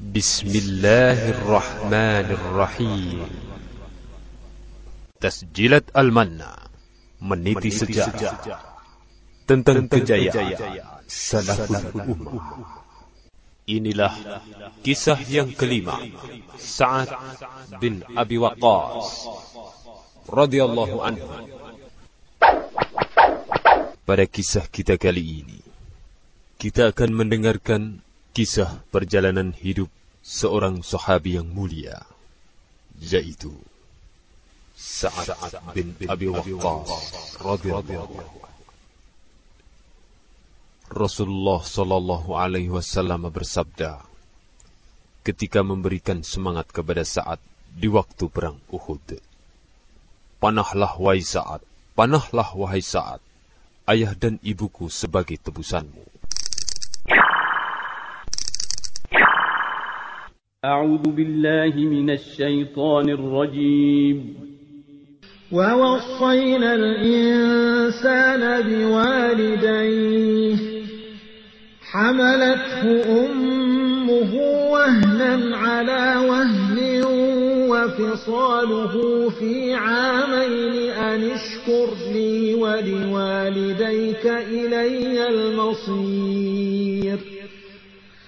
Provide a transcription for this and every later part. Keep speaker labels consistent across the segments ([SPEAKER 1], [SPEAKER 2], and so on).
[SPEAKER 1] بسم الله الرحمن الرحيم Tasjilat Al-Manna meniti sejarah tentang kejayaan salaful ummah. Inilah kisah yang kelima Sa'ad bin Abi Waqqas radhiyallahu anhu. Pada kisah kita kali ini, kita akan mendengarkan kisah perjalanan hidup seorang sahabi yang mulia, yaitu Sa'ad bin Abi Waqqas. Rasulullah Shallallahu Alaihi Wasallam bersabda ketika memberikan semangat kepada Saad di waktu perang Uhud. Panahlah wahai Saad, panahlah wahai Saad, ayah dan ibuku sebagai tebusanmu.
[SPEAKER 2] أعوذ بالله من الشيطان الرجيم.
[SPEAKER 3] ووصينا الإنسان بوالديه حملته أمه وهنا على وهن وفصاله في عامين أن اشكر لي ولوالديك إلي المصير.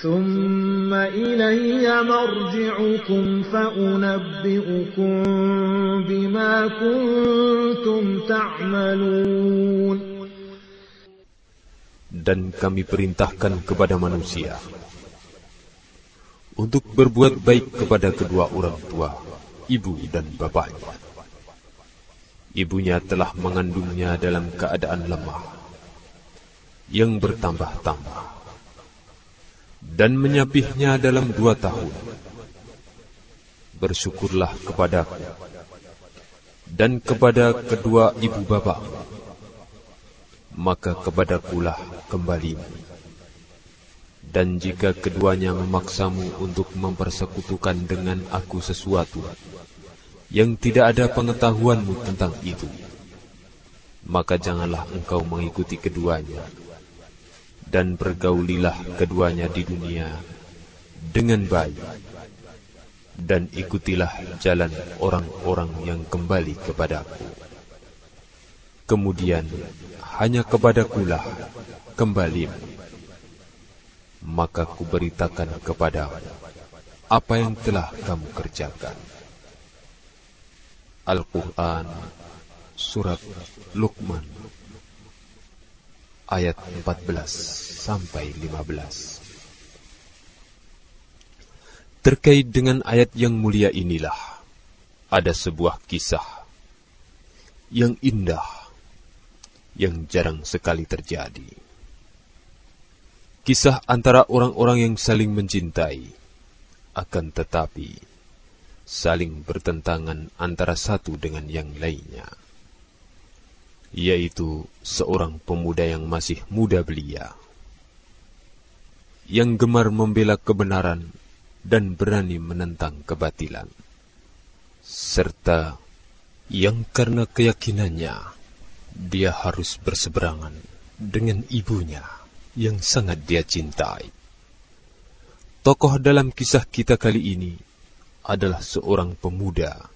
[SPEAKER 3] ثم إلي مرجعكم فأنبئكم بما كنتم تعملون
[SPEAKER 1] Dan kami perintahkan kepada manusia untuk berbuat baik kepada kedua orang tua, ibu dan bapaknya. Ibunya telah mengandungnya dalam keadaan lemah, yang bertambah-tambah, dan menyapihnya dalam dua tahun. Bersyukurlah kepadaku, dan kepada kedua ibu bapakmu, maka kepadakulah kembali. Dan jika keduanya memaksamu untuk mempersekutukan dengan aku sesuatu yang tidak ada pengetahuanmu tentang itu, maka janganlah engkau mengikuti keduanya, dan pergaulilah keduanya di dunia dengan baik, dan ikutilah jalan orang-orang yang kembali kepadaku. Kemudian hanya kepadakulah kembali, maka kuberitakan kepadamu apa yang telah kamu kerjakan. Al-Quran Surat Luqman Ayat 14 sampai 15 Terkait dengan ayat yang mulia inilah Ada sebuah kisah Yang indah Yang jarang sekali terjadi. Kisah antara orang-orang yang saling mencintai Akan tetapi saling bertentangan antara satu dengan yang lainnya, yaitu seorang pemuda yang masih muda belia, yang gemar membela kebenaran dan berani menentang kebatilan, serta yang karena keyakinannya dia harus berseberangan dengan ibunya yang sangat dia cintai. Tokoh dalam kisah kita kali ini adalah seorang pemuda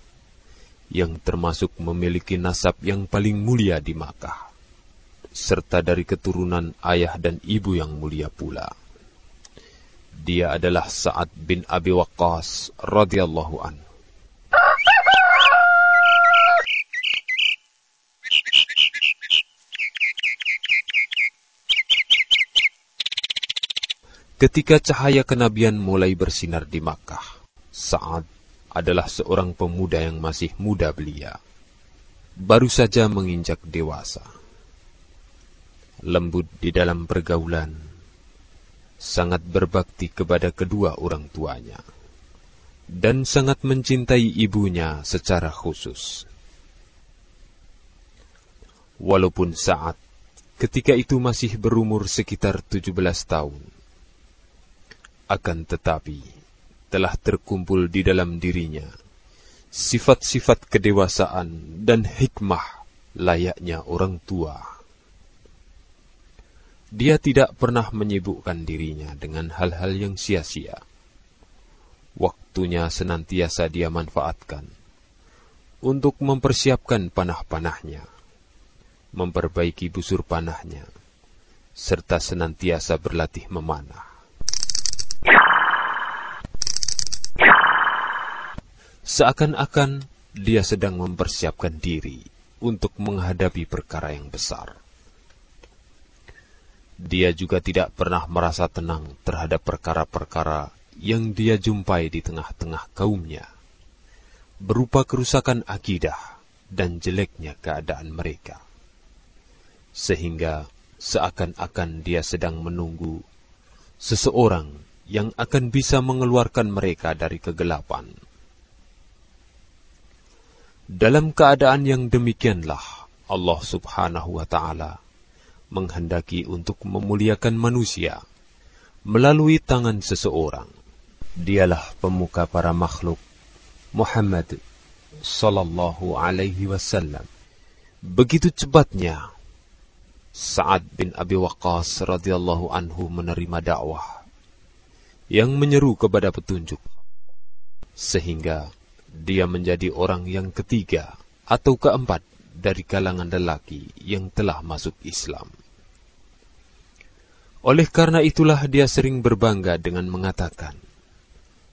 [SPEAKER 1] yang termasuk memiliki nasab yang paling mulia di Makkah, serta dari keturunan ayah dan ibu yang mulia pula. Dia adalah Sa'ad bin Abi Waqqas radhiyallahu an. Ketika cahaya kenabian mulai bersinar di Makkah, Sa'ad adalah seorang pemuda yang masih muda belia. Baru saja menginjak dewasa. Lembut di dalam pergaulan, sangat berbakti kepada kedua orang tuanya, dan sangat mencintai ibunya secara khusus. Walaupun saat ketika itu masih berumur sekitar 17 tahun. Akan tetapi, telah terkumpul di dalam dirinya sifat-sifat kedewasaan dan hikmah layaknya orang tua. Dia tidak pernah menyibukkan dirinya dengan hal-hal yang sia-sia. Waktunya senantiasa dia manfaatkan untuk mempersiapkan panah-panahnya memperbaiki busur panahnya, serta senantiasa berlatih memanah. Seakan-akan dia sedang mempersiapkan diri untuk menghadapi perkara yang besar. Dia juga tidak pernah merasa tenang terhadap perkara-perkara yang dia jumpai di tengah-tengah kaumnya, berupa kerusakan akidah dan jeleknya keadaan mereka sehingga seakan-akan dia sedang menunggu seseorang yang akan bisa mengeluarkan mereka dari kegelapan. Dalam keadaan yang demikianlah Allah Subhanahu wa taala menghendaki untuk memuliakan manusia melalui tangan seseorang. Dialah pemuka para makhluk Muhammad sallallahu alaihi wasallam. Begitu cepatnya Sa'ad bin Abi Waqqas radhiyallahu anhu menerima dakwah yang menyeru kepada petunjuk sehingga dia menjadi orang yang ketiga atau keempat dari kalangan lelaki yang telah masuk Islam. Oleh karena itulah dia sering berbangga dengan mengatakan,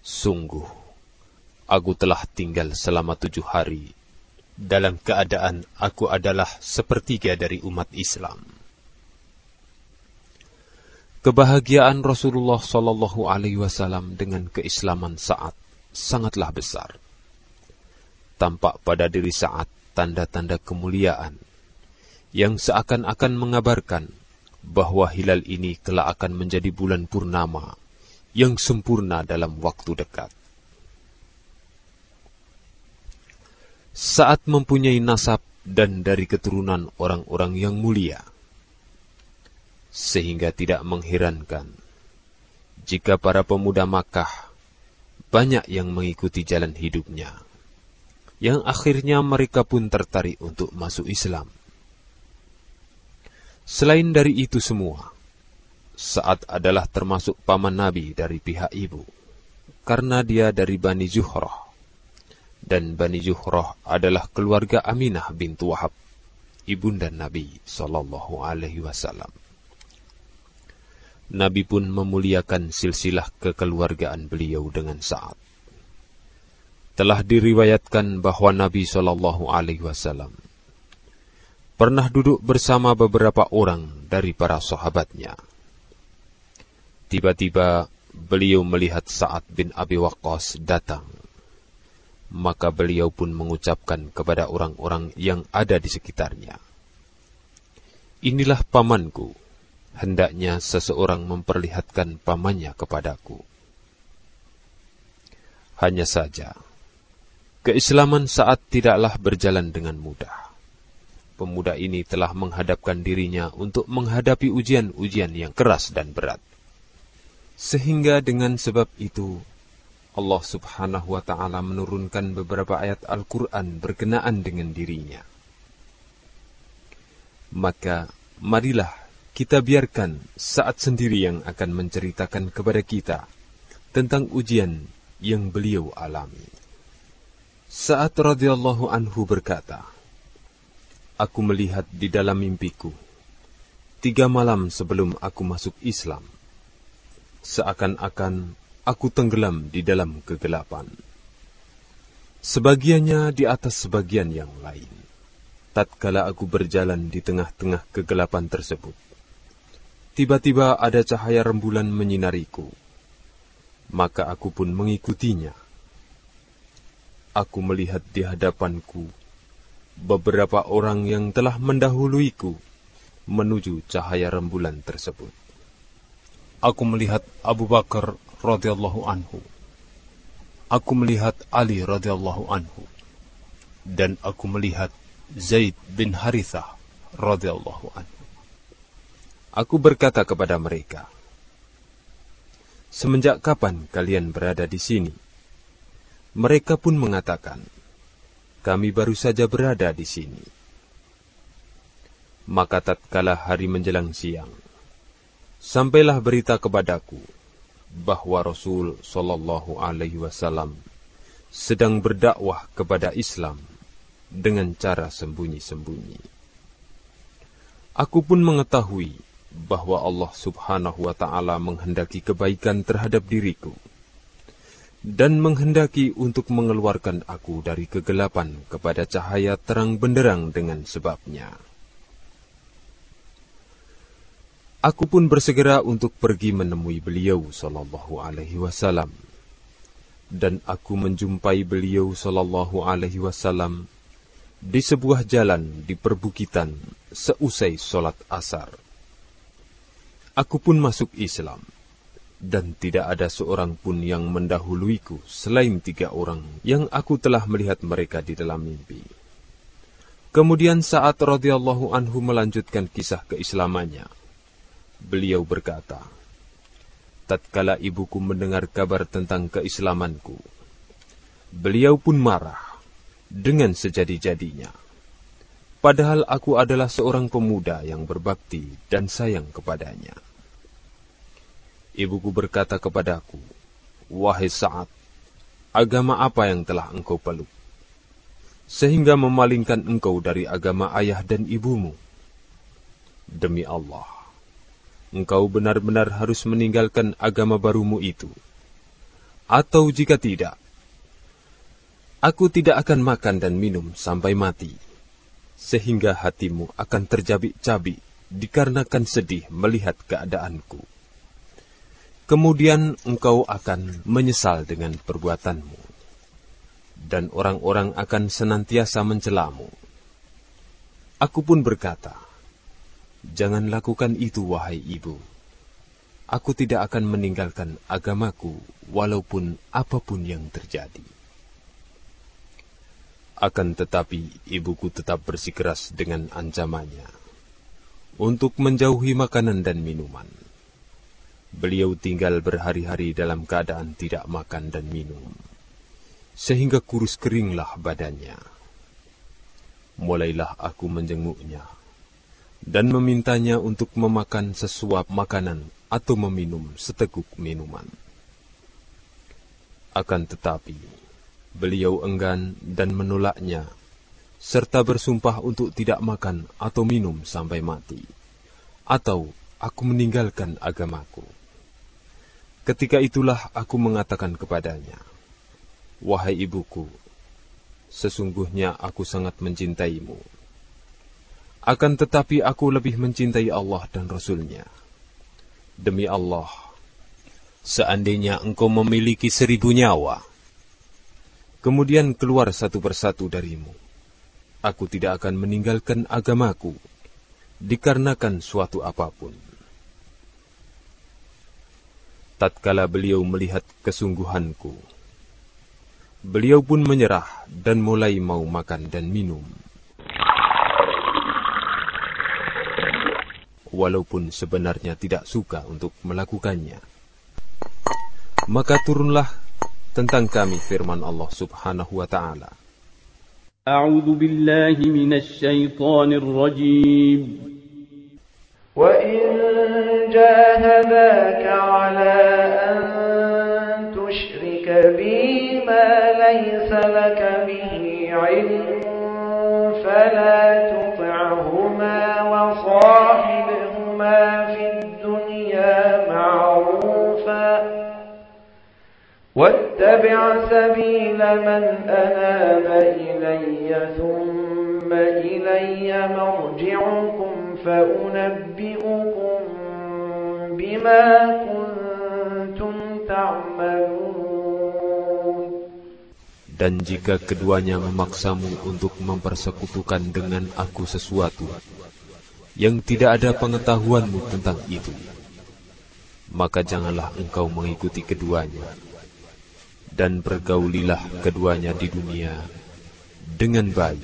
[SPEAKER 1] Sungguh, aku telah tinggal selama tujuh hari dalam keadaan aku adalah sepertiga dari umat Islam. Kebahagiaan Rasulullah Shallallahu Alaihi Wasallam dengan keislaman saat sangatlah besar. Tampak pada diri saat tanda-tanda kemuliaan yang seakan-akan mengabarkan bahwa hilal ini kelak akan menjadi bulan purnama yang sempurna dalam waktu dekat. saat mempunyai nasab dan dari keturunan orang-orang yang mulia. Sehingga tidak mengherankan jika para pemuda Makkah banyak yang mengikuti jalan hidupnya, yang akhirnya mereka pun tertarik untuk masuk Islam. Selain dari itu semua, saat adalah termasuk paman Nabi dari pihak ibu, karena dia dari Bani Zuhrah dan Bani Juhroh adalah keluarga Aminah bintu Wahab, ibunda Nabi Shallallahu Alaihi Wasallam. Nabi pun memuliakan silsilah kekeluargaan beliau dengan saat. Telah diriwayatkan bahwa Nabi Shallallahu Alaihi Wasallam pernah duduk bersama beberapa orang dari para sahabatnya. Tiba-tiba beliau melihat Sa'ad bin Abi Waqqas datang maka beliau pun mengucapkan kepada orang-orang yang ada di sekitarnya, Inilah pamanku, hendaknya seseorang memperlihatkan pamannya kepadaku. Hanya saja, keislaman saat tidaklah berjalan dengan mudah. Pemuda ini telah menghadapkan dirinya untuk menghadapi ujian-ujian yang keras dan berat. Sehingga dengan sebab itu, Allah subhanahu wa ta'ala menurunkan beberapa ayat Al-Quran berkenaan dengan dirinya. Maka, marilah kita biarkan saat sendiri yang akan menceritakan kepada kita tentang ujian yang beliau alami. Saat radhiyallahu anhu berkata, Aku melihat di dalam mimpiku, tiga malam sebelum aku masuk Islam, seakan-akan aku tenggelam di dalam kegelapan. Sebagiannya di atas sebagian yang lain. Tatkala aku berjalan di tengah-tengah kegelapan tersebut, tiba-tiba ada cahaya rembulan menyinariku. Maka aku pun mengikutinya. Aku melihat di hadapanku beberapa orang yang telah mendahuluiku menuju cahaya rembulan tersebut. Aku melihat Abu Bakar radhiyallahu anhu. Aku melihat Ali radhiyallahu anhu. Dan aku melihat Zaid bin Harithah radhiyallahu anhu. Aku berkata kepada mereka, Semenjak kapan kalian berada di sini? Mereka pun mengatakan, kami baru saja berada di sini. Maka tatkala hari menjelang siang, sampailah berita kepadaku bahwa Rasul Shallallahu Alaihi Wasallam sedang berdakwah kepada Islam dengan cara sembunyi-sembunyi. Aku pun mengetahui bahwa Allah Subhanahu wa Ta'ala menghendaki kebaikan terhadap diriku dan menghendaki untuk mengeluarkan aku dari kegelapan kepada cahaya terang benderang dengan sebabnya. Aku pun bersegera untuk pergi menemui beliau sallallahu alaihi wasallam. Dan aku menjumpai beliau sallallahu alaihi wasallam di sebuah jalan di perbukitan seusai solat asar. Aku pun masuk Islam, dan tidak ada seorang pun yang mendahuluiku selain tiga orang yang aku telah melihat mereka di dalam mimpi. Kemudian saat radhiyallahu anhu melanjutkan kisah keislamannya, beliau berkata, Tatkala ibuku mendengar kabar tentang keislamanku, beliau pun marah dengan sejadi-jadinya. Padahal aku adalah seorang pemuda yang berbakti dan sayang kepadanya. Ibuku berkata kepadaku, Wahai Sa'ad, agama apa yang telah engkau peluk? Sehingga memalingkan engkau dari agama ayah dan ibumu. Demi Allah, engkau benar-benar harus meninggalkan agama barumu itu. Atau jika tidak, aku tidak akan makan dan minum sampai mati sehingga hatimu akan terjabik-cabik dikarenakan sedih melihat keadaanku. Kemudian engkau akan menyesal dengan perbuatanmu, dan orang-orang akan senantiasa mencelamu. Aku pun berkata, Jangan lakukan itu, wahai ibu. Aku tidak akan meninggalkan agamaku, walaupun apa pun yang terjadi. Akan tetapi ibuku tetap bersikeras dengan ancamannya untuk menjauhi makanan dan minuman. Beliau tinggal berhari-hari dalam keadaan tidak makan dan minum, sehingga kurus keringlah badannya. Mulailah aku menjenguknya dan memintanya untuk memakan sesuap makanan atau meminum seteguk minuman. Akan tetapi, Beliau enggan dan menolaknya, serta bersumpah untuk tidak makan atau minum sampai mati, atau aku meninggalkan agamaku. Ketika itulah aku mengatakan kepadanya, Wahai ibuku, sesungguhnya aku sangat mencintaimu. Akan tetapi aku lebih mencintai Allah dan Rasulnya. Demi Allah, seandainya engkau memiliki seribu nyawa, kemudian keluar satu persatu darimu. Aku tidak akan meninggalkan agamaku, dikarenakan suatu apa pun tatkala beliau melihat kesungguhanku. Beliau pun menyerah dan mulai mau makan dan minum. Walaupun sebenarnya tidak suka untuk melakukannya. Maka turunlah tentang kami firman Allah Subhanahu wa taala.
[SPEAKER 2] Billahi. Wa
[SPEAKER 4] in جاهداك على أن تشرك بي ما ليس لك به علم فلا تطعهما وصاحبهما في الدنيا معروفا واتبع سبيل من أناب إلي ثم إلي مرجعكم فأنبئكم بما كنتم تعملون
[SPEAKER 1] Dan jika keduanya memaksamu untuk mempersekutukan dengan aku sesuatu yang tidak ada pengetahuanmu tentang itu, maka janganlah engkau mengikuti keduanya dan bergaulilah keduanya di dunia dengan baik.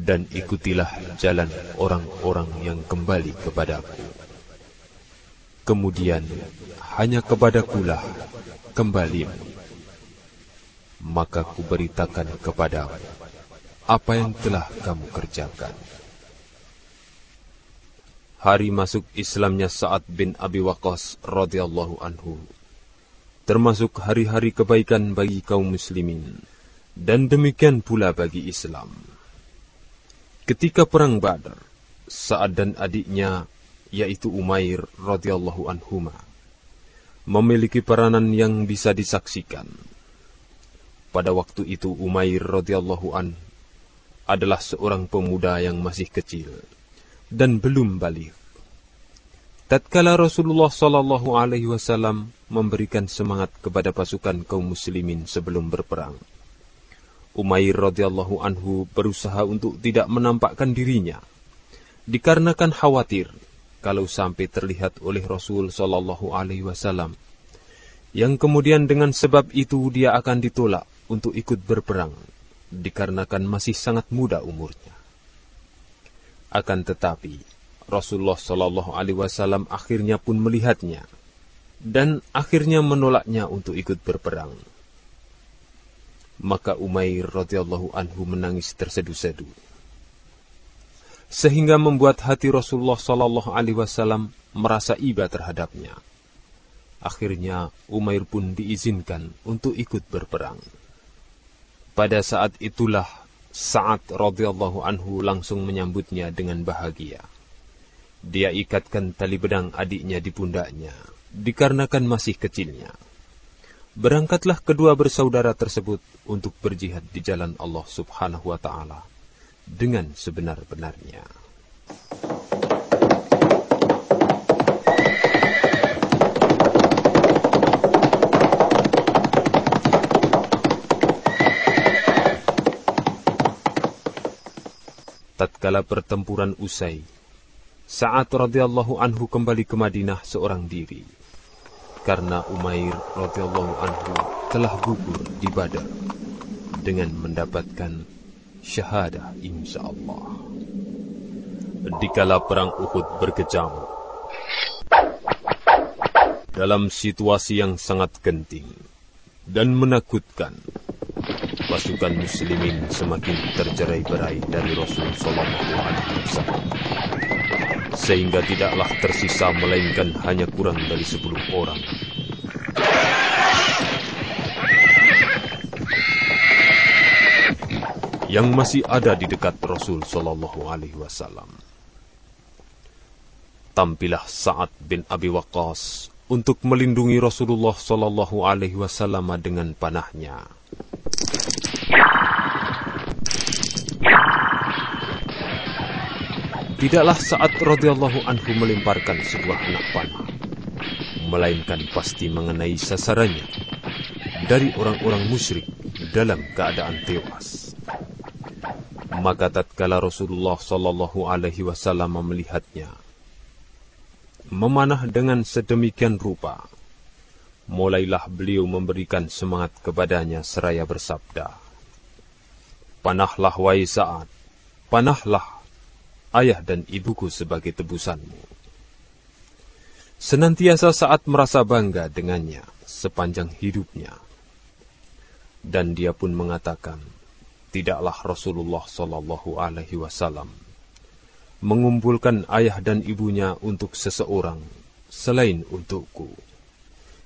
[SPEAKER 1] dan ikutilah jalan orang-orang yang kembali kepadaku. Kemudian hanya kepadakulah kembali. Maka kuberitakan kepadamu apa yang telah kamu kerjakan. Hari masuk Islamnya Sa'ad bin Abi Waqqas radhiyallahu anhu termasuk hari-hari kebaikan bagi kaum muslimin dan demikian pula bagi Islam. Ketika perang Badar, Sa'ad dan adiknya yaitu Umair radhiyallahu anhuma memiliki peranan yang bisa disaksikan. Pada waktu itu Umair radhiyallahu an adalah seorang pemuda yang masih kecil dan belum balik. Tatkala Rasulullah Shallallahu Alaihi Wasallam memberikan semangat kepada pasukan kaum muslimin sebelum berperang, Umair radhiyallahu anhu berusaha untuk tidak menampakkan dirinya, dikarenakan khawatir kalau sampai terlihat oleh Rasul Shallallahu Alaihi Wasallam, yang kemudian dengan sebab itu dia akan ditolak untuk ikut berperang, dikarenakan masih sangat muda umurnya. Akan tetapi, Rasulullah Shallallahu Alaihi Wasallam akhirnya pun melihatnya dan akhirnya menolaknya untuk ikut berperang. Maka Umair radhiyallahu anhu menangis tersedu-sedu. Sehingga membuat hati Rasulullah sallallahu alaihi wasallam merasa iba terhadapnya. Akhirnya Umair pun diizinkan untuk ikut berperang. Pada saat itulah Sa'ad radhiyallahu anhu langsung menyambutnya dengan bahagia. Dia ikatkan tali bedang adiknya di pundaknya, dikarenakan masih kecilnya. Berangkatlah kedua bersaudara tersebut untuk berjihad di jalan Allah Subhanahu wa taala dengan sebenar-benarnya. Tatkala pertempuran usai, saat radhiyallahu anhu kembali ke Madinah seorang diri karena Umair radhiyallahu anhu telah gugur di Badar dengan mendapatkan syahadah insyaallah. Dikala perang Uhud berkecamuk dalam situasi yang sangat genting dan menakutkan, pasukan muslimin semakin tercerai-berai dari Rasul sallallahu alaihi wasallam sehingga tidaklah tersisa melainkan hanya kurang dari sepuluh orang. Yang masih ada di dekat Rasul Shallallahu Alaihi Wasallam. Tampilah Sa'ad bin Abi Waqqas untuk melindungi Rasulullah Shallallahu Alaihi Wasallam dengan panahnya. Tidaklah saat radhiyallahu anhu melemparkan sebuah anak panah, melainkan pasti mengenai sasarannya dari orang-orang musyrik dalam keadaan tewas. Maka tatkala Rasulullah Shallallahu Alaihi Wasallam melihatnya, memanah dengan sedemikian rupa, mulailah beliau memberikan semangat kepadanya seraya bersabda, Panahlah wahai saat, panahlah ayah dan ibuku sebagai tebusanmu. Senantiasa saat merasa bangga dengannya sepanjang hidupnya. Dan dia pun mengatakan, tidaklah Rasulullah Shallallahu Alaihi Wasallam mengumpulkan ayah dan ibunya untuk seseorang selain untukku.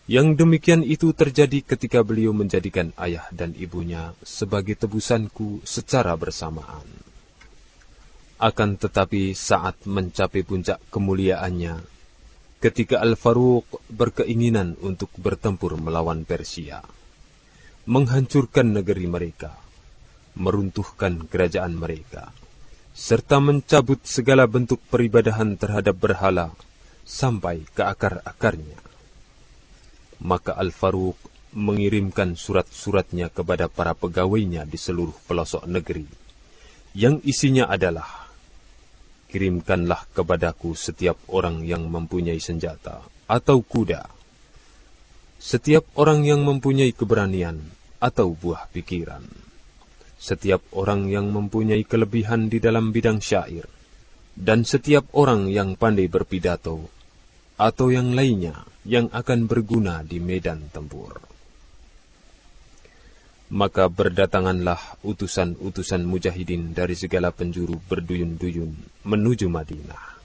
[SPEAKER 1] Yang demikian itu terjadi ketika beliau menjadikan ayah dan ibunya sebagai tebusanku secara bersamaan. Akan tetapi saat mencapai puncak kemuliaannya, ketika Al-Faruq berkeinginan untuk bertempur melawan Persia, menghancurkan negeri mereka, meruntuhkan kerajaan mereka, serta mencabut segala bentuk peribadahan terhadap berhala sampai ke akar-akarnya. Maka Al-Faruq mengirimkan surat-suratnya kepada para pegawainya di seluruh pelosok negeri, yang isinya adalah kirimkanlah kepadaku setiap orang yang mempunyai senjata atau kuda, setiap orang yang mempunyai keberanian atau buah pikiran. Setiap orang yang mempunyai kelebihan di dalam bidang syair, dan setiap orang yang pandai berpidato, atau yang lainnya yang akan berguna di medan tempur. Maka berdatanganlah utusan-utusan mujahidin dari segala penjuru berduyun-duyun menuju Madinah.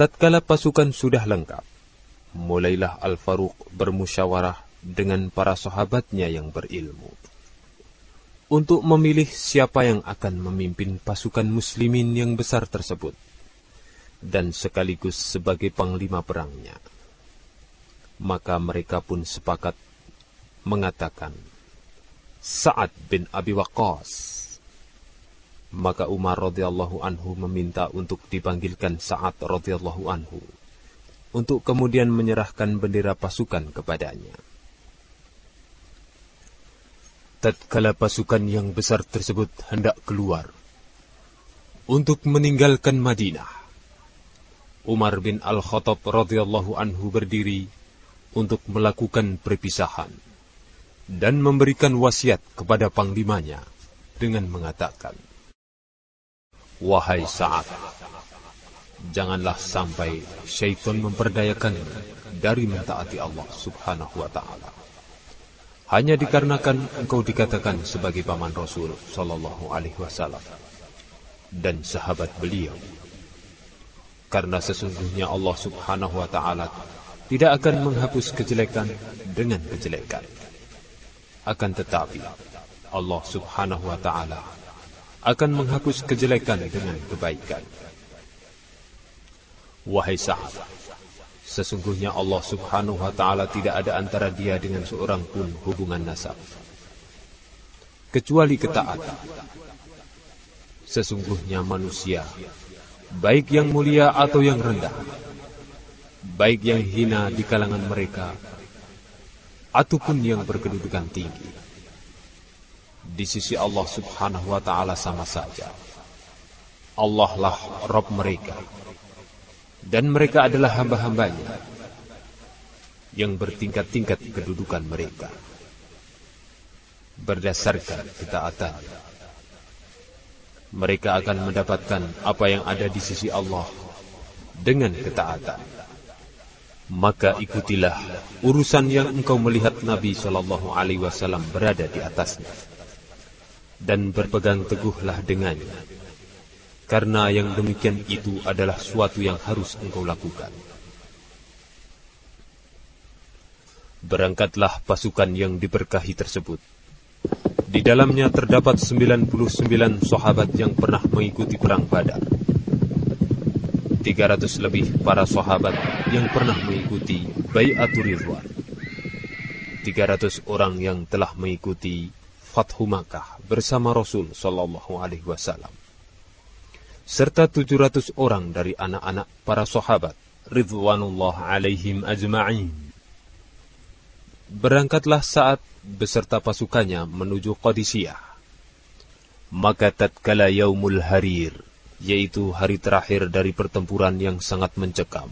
[SPEAKER 1] Tatkala pasukan sudah lengkap, mulailah Al-Faruq bermusyawarah dengan para sahabatnya yang berilmu. Untuk memilih siapa yang akan memimpin pasukan muslimin yang besar tersebut. Dan sekaligus sebagai panglima perangnya. Maka mereka pun sepakat mengatakan, Sa'ad bin Abi Waqqas maka Umar radhiyallahu anhu meminta untuk dipanggilkan Sa'ad radhiyallahu anhu untuk kemudian menyerahkan bendera pasukan kepadanya. Tatkala pasukan yang besar tersebut hendak keluar untuk meninggalkan Madinah, Umar bin Al-Khattab radhiyallahu anhu berdiri untuk melakukan perpisahan dan memberikan wasiat kepada panglimanya dengan mengatakan, Wahai Sa'ad, janganlah sampai syaitan memperdayakan dari mentaati Allah subhanahu wa ta'ala. Hanya dikarenakan engkau dikatakan sebagai paman Rasul sallallahu alaihi wasallam dan sahabat beliau. Karena sesungguhnya Allah subhanahu wa ta'ala tidak akan menghapus kejelekan dengan kejelekan. Akan tetapi, Allah subhanahu wa ta'ala akan menghapus kejelekan dengan kebaikan. Wahai Sa'ad, sesungguhnya Allah subhanahu wa ta'ala tidak ada antara dia dengan seorang pun hubungan nasab. Kecuali ketaatan. Sesungguhnya manusia, baik yang mulia atau yang rendah, baik yang hina di kalangan mereka, ataupun yang berkedudukan tinggi di sisi Allah subhanahu wa ta'ala sama saja. Allah lah Rob mereka. Dan mereka adalah hamba-hambanya yang bertingkat-tingkat kedudukan mereka. Berdasarkan ketaatan, mereka akan mendapatkan apa yang ada di sisi Allah dengan ketaatan. Maka ikutilah urusan yang engkau melihat Nabi Shallallahu Alaihi Wasallam berada di atasnya dan berpegang teguhlah dengannya. Karena yang demikian itu adalah suatu yang harus engkau lakukan. Berangkatlah pasukan yang diberkahi tersebut. Di dalamnya terdapat 99 sahabat yang pernah mengikuti perang badar. 300 lebih para sahabat yang pernah mengikuti Bayatul Ridwan. 300 orang yang telah mengikuti Fathu Makkah bersama Rasul Shallallahu Alaihi Wasallam, serta 700 orang dari anak-anak para sahabat Ridwanullah alaihim ajma'in. Berangkatlah saat beserta pasukannya menuju Qadisiyah. Maka tatkala yaumul harir, yaitu hari terakhir dari pertempuran yang sangat mencekam,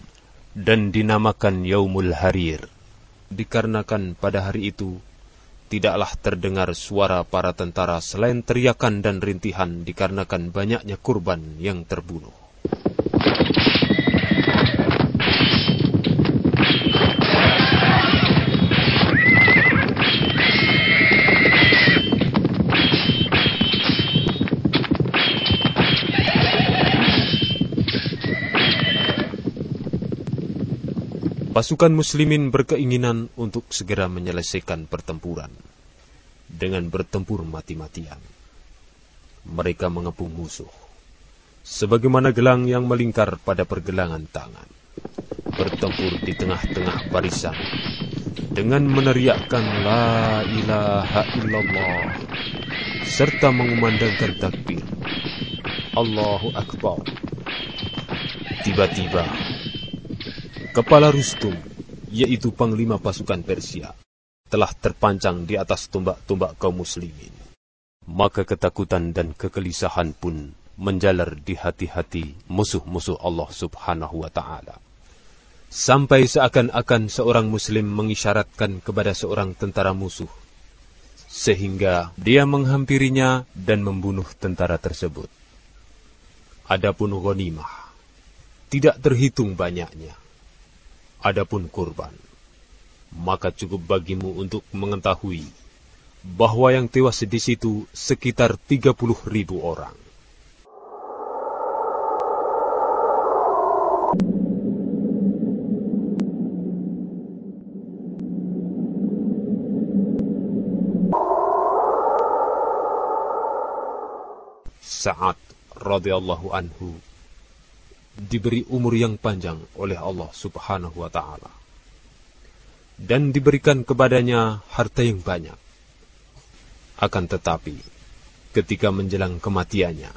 [SPEAKER 1] dan dinamakan yaumul harir, dikarenakan pada hari itu tidaklah terdengar suara para tentara selain teriakan dan rintihan dikarenakan banyaknya kurban yang terbunuh. Pasukan muslimin berkeinginan untuk segera menyelesaikan pertempuran dengan bertempur mati-matian. Mereka mengepung musuh, sebagaimana gelang yang melingkar pada pergelangan tangan. Bertempur di tengah-tengah barisan dengan meneriakkan La ilaha illallah serta mengumandangkan takbir. Allahu Akbar. Tiba-tiba Kepala Rustum yaitu panglima pasukan Persia, telah terpancang di atas tombak-tombak kaum muslimin. Maka ketakutan dan kegelisahan pun menjalar di hati-hati musuh-musuh Allah subhanahu wa ta'ala. Sampai seakan-akan seorang muslim mengisyaratkan kepada seorang tentara musuh, sehingga dia menghampirinya dan membunuh tentara tersebut. Adapun ghanimah, tidak terhitung banyaknya. Adapun kurban, maka cukup bagimu untuk mengetahui bahwa yang tewas di situ sekitar 30 ribu orang. Sa'ad radhiyallahu anhu diberi umur yang panjang oleh Allah Subhanahu wa taala dan diberikan kepadanya harta yang banyak. Akan tetapi, ketika menjelang kematiannya,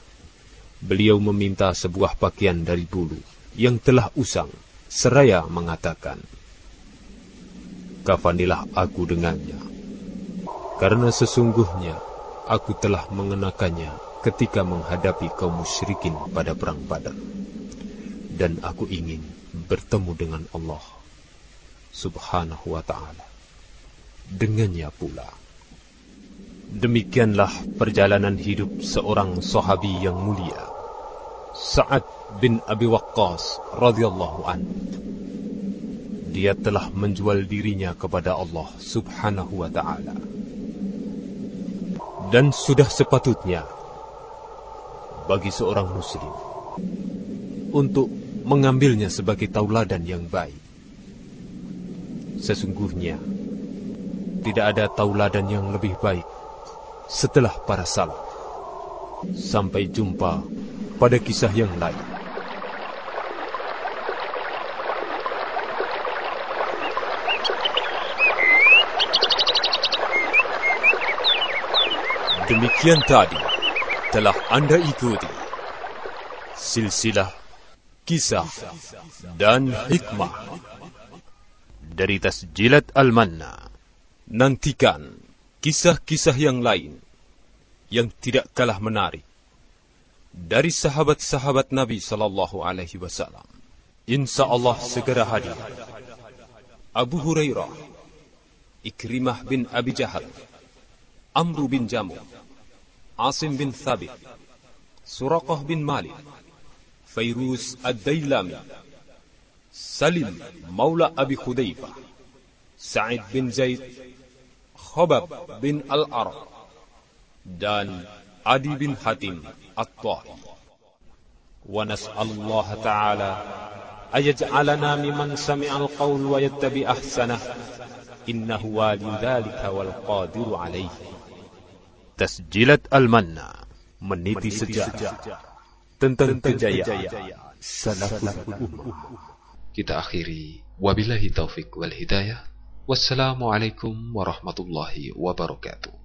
[SPEAKER 1] beliau meminta sebuah pakaian dari bulu yang telah usang, seraya mengatakan, Kafanilah aku dengannya, karena sesungguhnya aku telah mengenakannya ketika menghadapi kaum musyrikin pada perang Badar. Dan aku ingin bertemu dengan Allah subhanahu wa ta'ala. Dengannya pula. Demikianlah perjalanan hidup seorang sahabi yang mulia. Sa'ad bin Abi Waqqas radhiyallahu an. Dia telah menjual dirinya kepada Allah subhanahu wa ta'ala. Dan sudah sepatutnya bagi seorang muslim untuk mengambilnya sebagai tauladan yang baik Sesungguhnya, tidak ada tauladan yang lebih baik setelah para salaf. Sampai jumpa pada kisah yang lain. Demikian tadi telah Anda ikuti silsilah kisah dan hikmah dari Tasjilat Al-Manna. Nantikan kisah-kisah yang lain yang tidak kalah menarik dari sahabat-sahabat Nabi sallallahu alaihi wasallam. Insya Allah segera hadir. Abu Hurairah, Ikrimah bin Abi Jahal, Amru bin Jamu, عاصم بن ثابت سرقه بن مالك فيروس الديلامي سليم مولى أبي خديفة سعيد بن زيد خبب بن الأرض دان عدي بن حاتم الطائي ونسأل الله تعالى أن يجعلنا ممن سمع القول ويتبع أحسنه إنه والي ذلك والقادر عليه. Tasjilat Al-Manna meniti sejarah tentang kejayaan salaful ummah.
[SPEAKER 5] Kita akhiri wabillahi taufik wal hidayah. Wassalamualaikum warahmatullahi wabarakatuh.